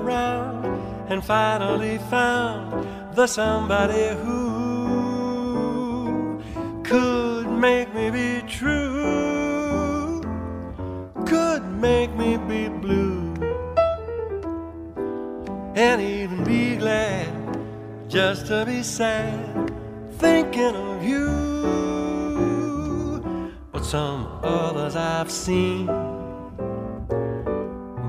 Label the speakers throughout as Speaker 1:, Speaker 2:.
Speaker 1: around and finally found the somebody who could make me be true, could make me be blue, and even be glad just to be sad thinking of you. But some others I've seen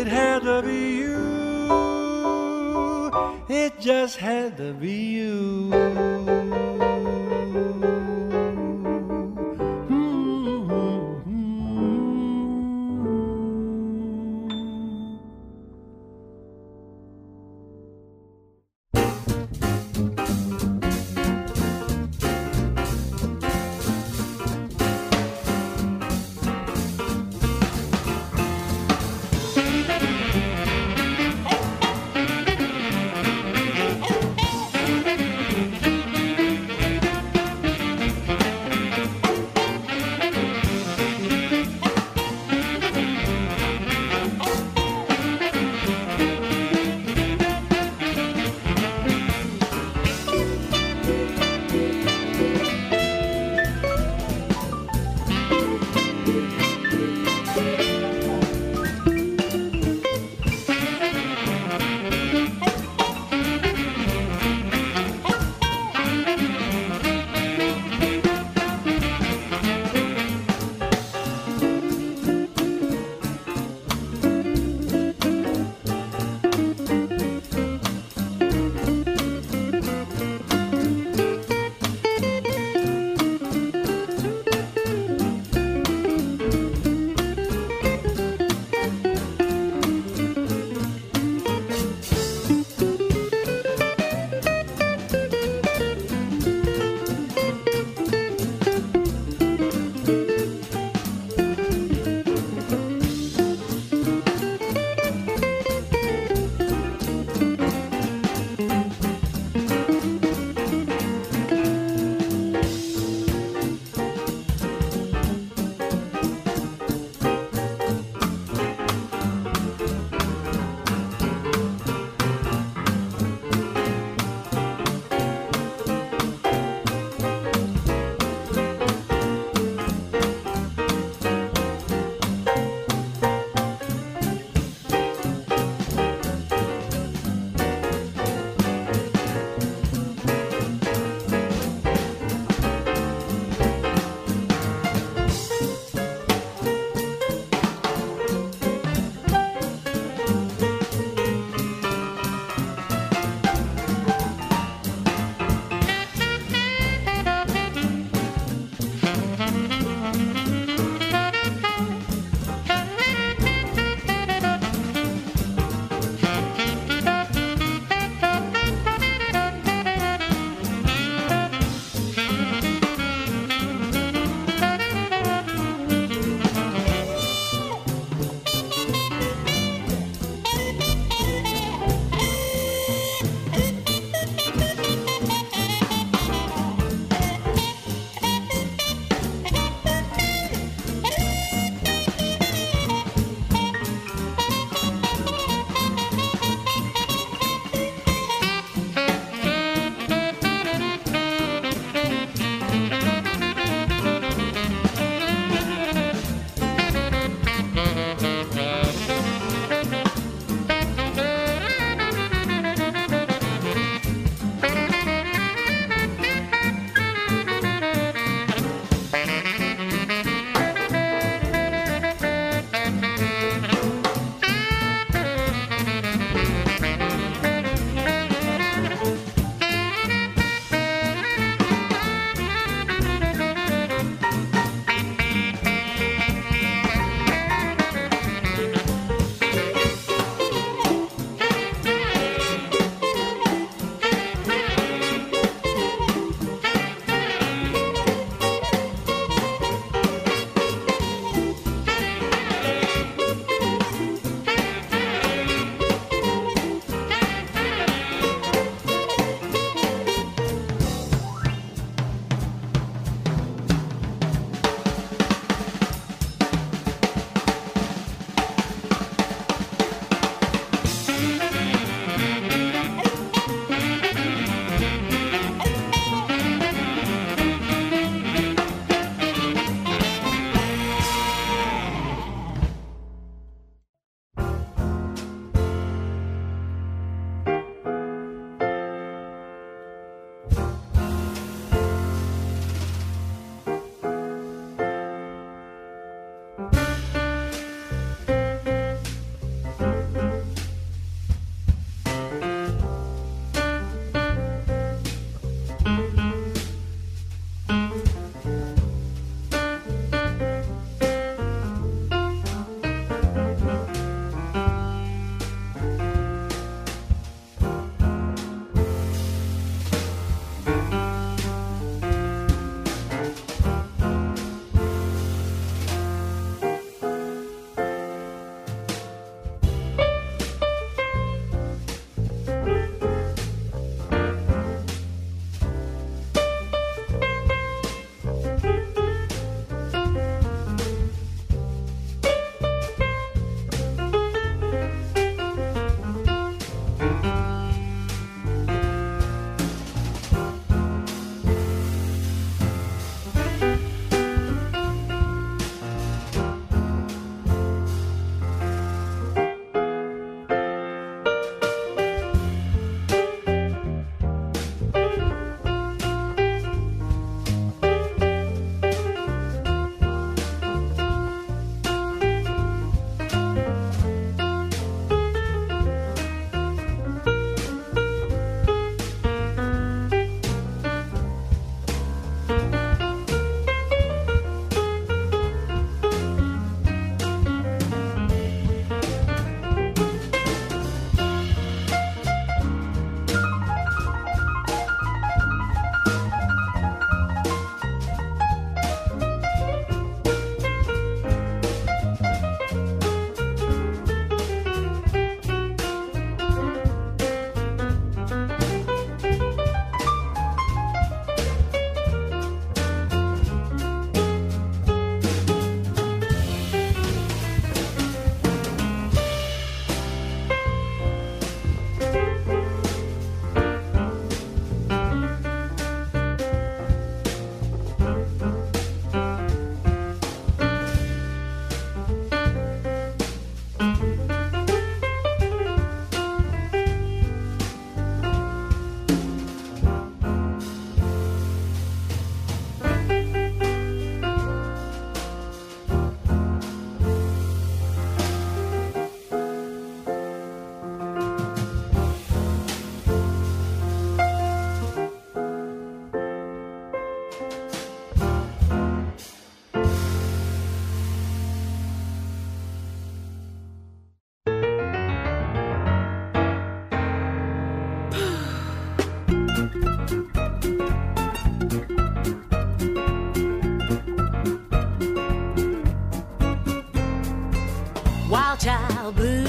Speaker 1: It had to be you. It just had to be you.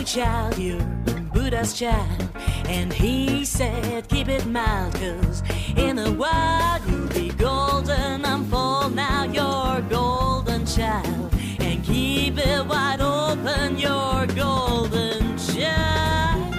Speaker 2: Child, you're Buddha's child. And he said, keep it mild, cause in a while you'll be golden. I'm full now, you're golden child. And keep it wide open, you're golden child.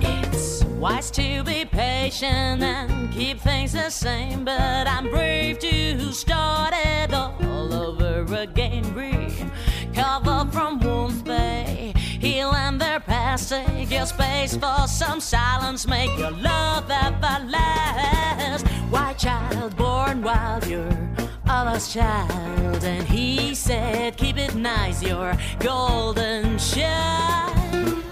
Speaker 2: It's wise to be patient and keep things the same, but I'm brave to start it all over again. Recover from wounds, bay, heal and their past. Take your space for some silence, make your love ever last. White child born wild, you're a lost child, and he said, Keep it nice, your golden child.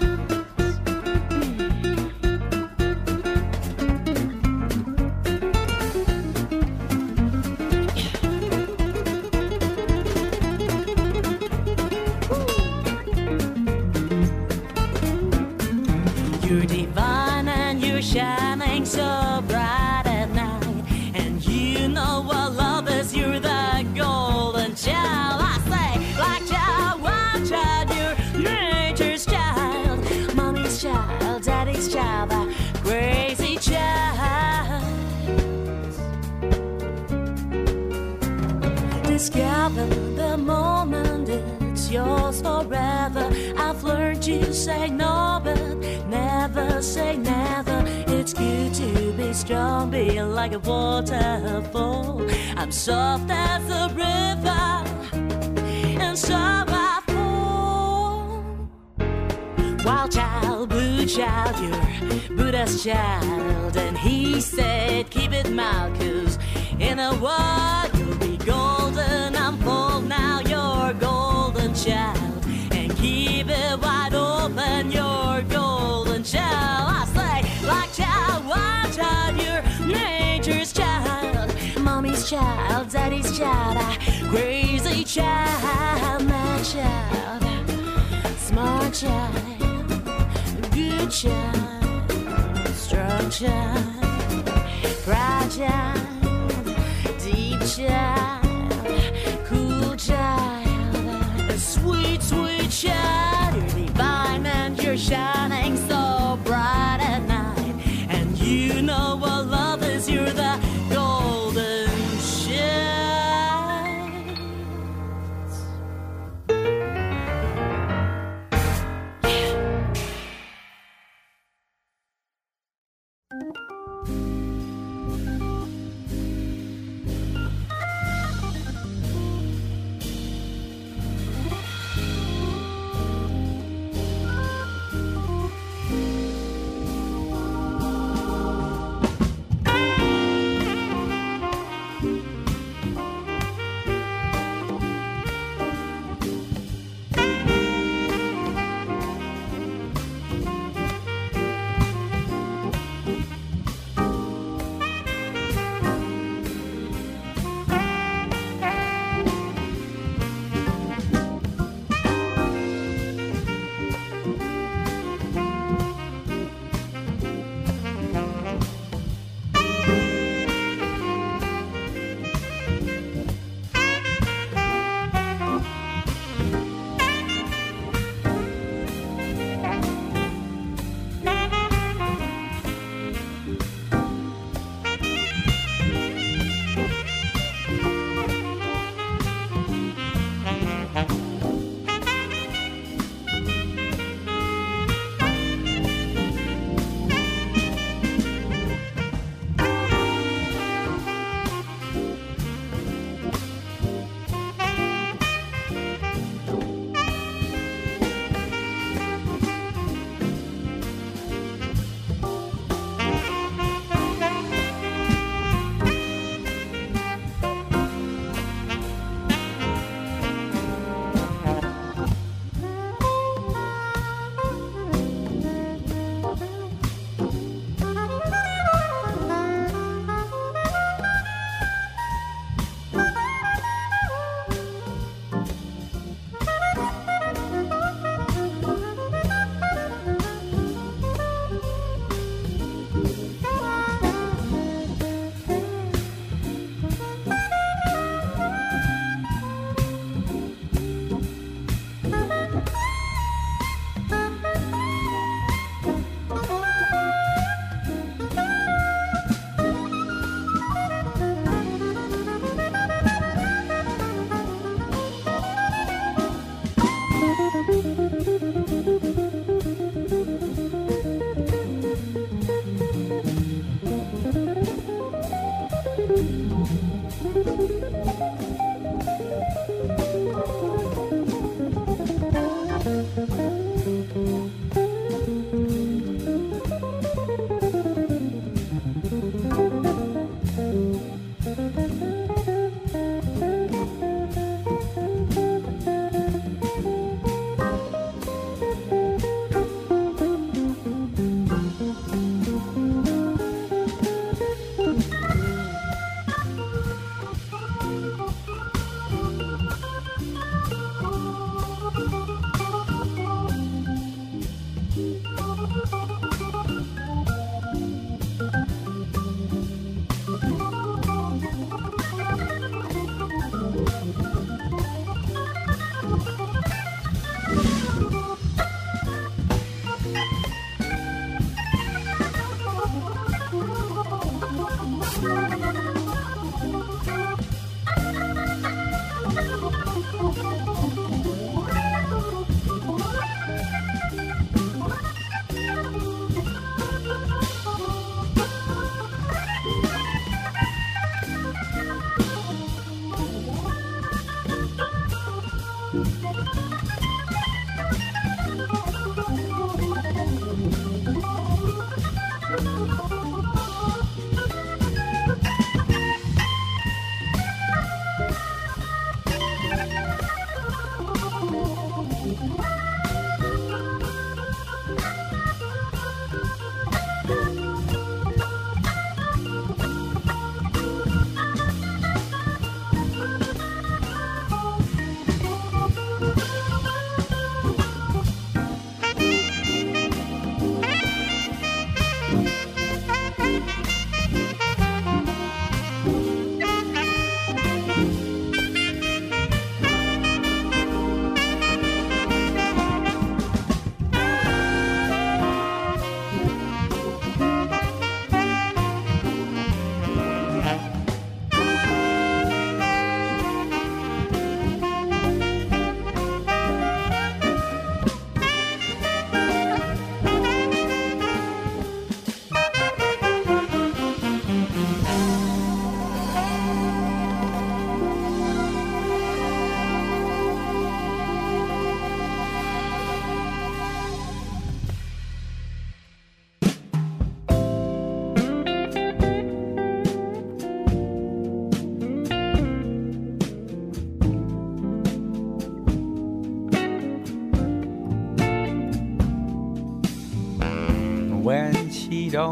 Speaker 2: Say no, but never say never. It's good to be strong, be like a waterfall. I'm soft as a river, and so I fall. Wild child, blue child, you're Buddha's child. And he said, keep it mild, cause in a while you'll be golden. I'm full now, you're golden child. Child, daddy's child, crazy child, my child. Smart child, good child, strong child, proud child, deep child,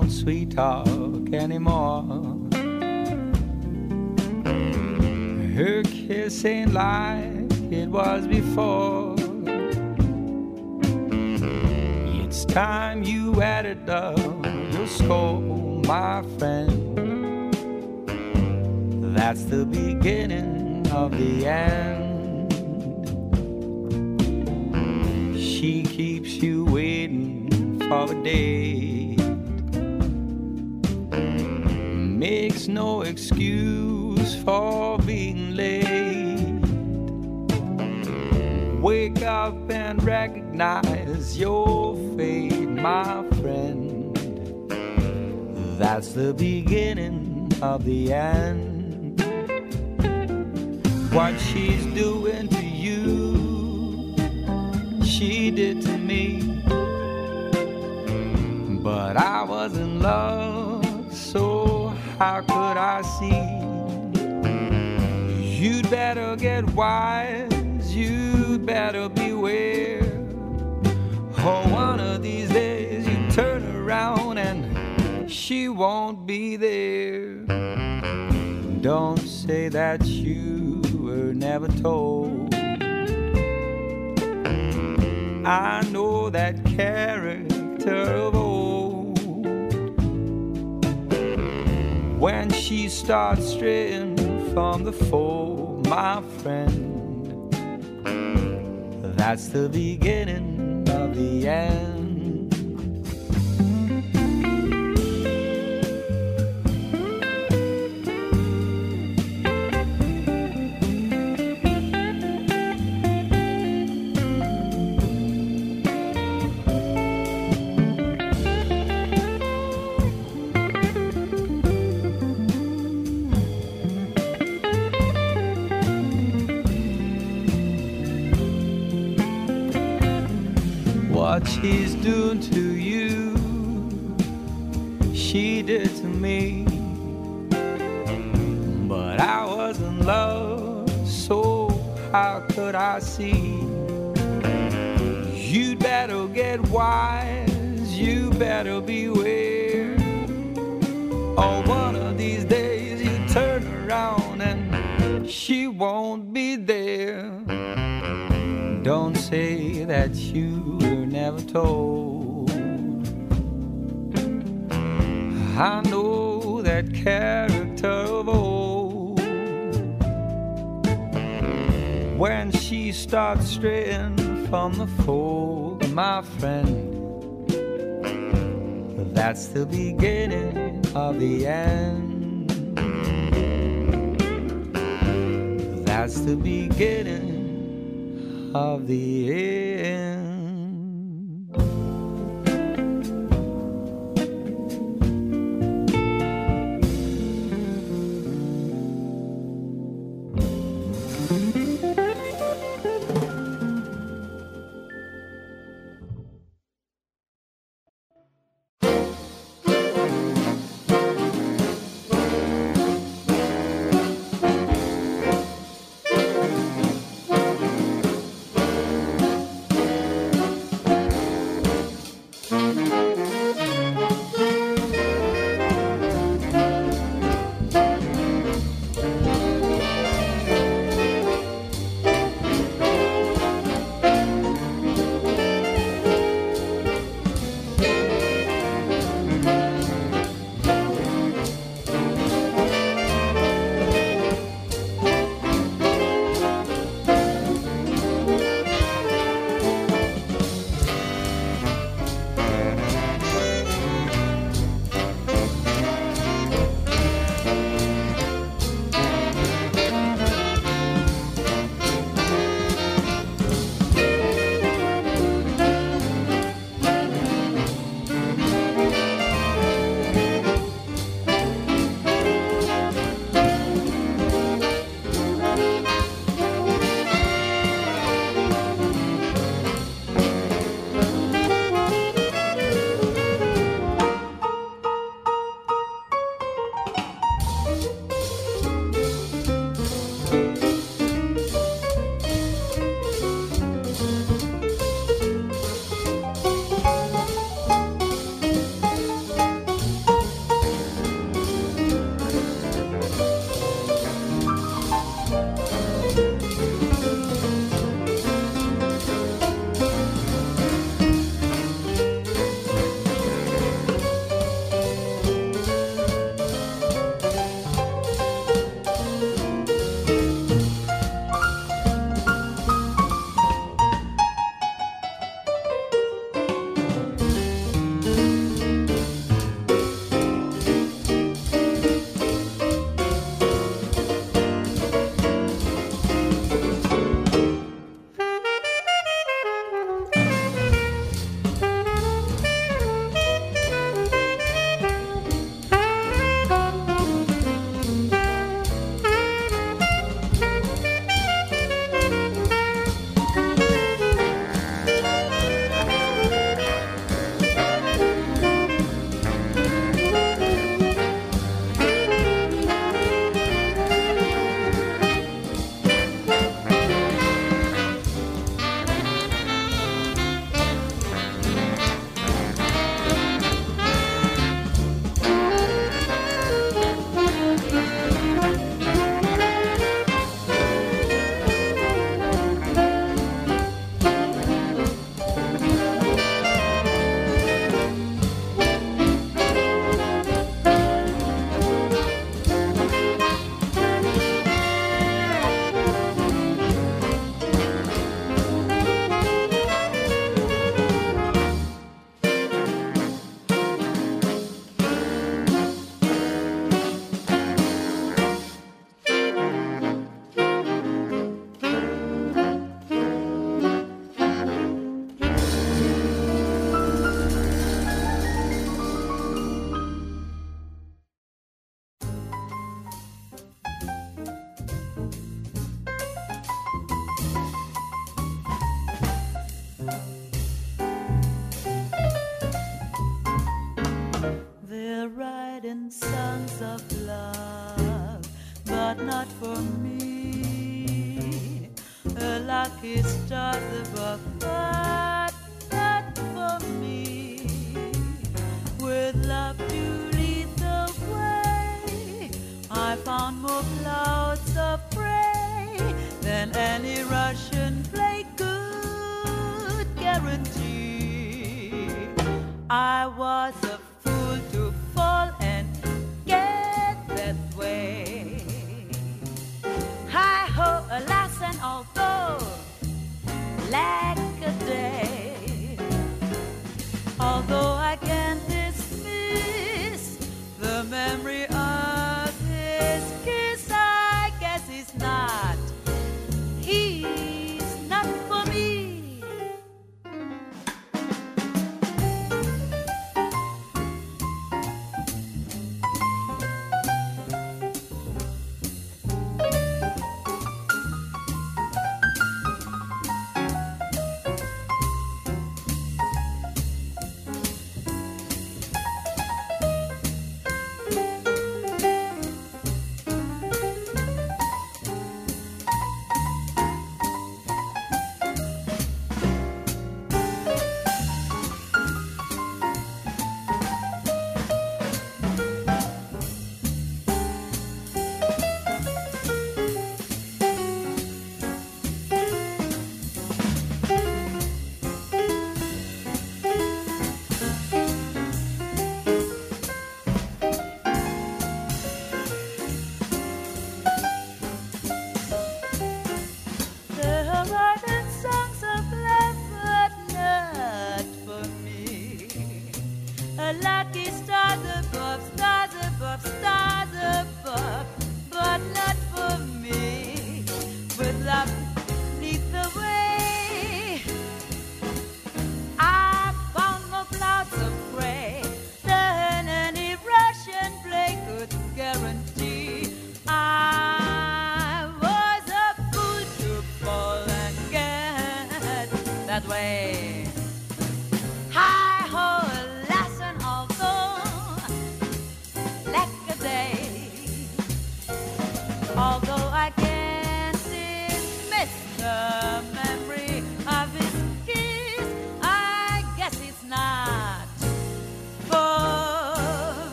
Speaker 3: don't sweet talk anymore. Her kiss ain't like it was before. It's time you added up your score, my friend. That's the beginning of the end. She keeps you waiting for the day. No excuse for being late. Wake up and recognize your fate, my friend. That's the beginning of the end. What she's doing to you, she did to me. But I was in love, so how could I see? You'd better get wise, you'd better beware. Oh, one of these days you turn around and she won't be there. Don't say that you were never told. I know that character of old. When she starts straying from the fold, my friend, that's the beginning of the end. See? You'd better get wise, you better beware. Oh, one of these days you turn around and she won't be there. Don't say that you were never told. start straying from the fold, my friend. That's the beginning of the end. That's the beginning of the end.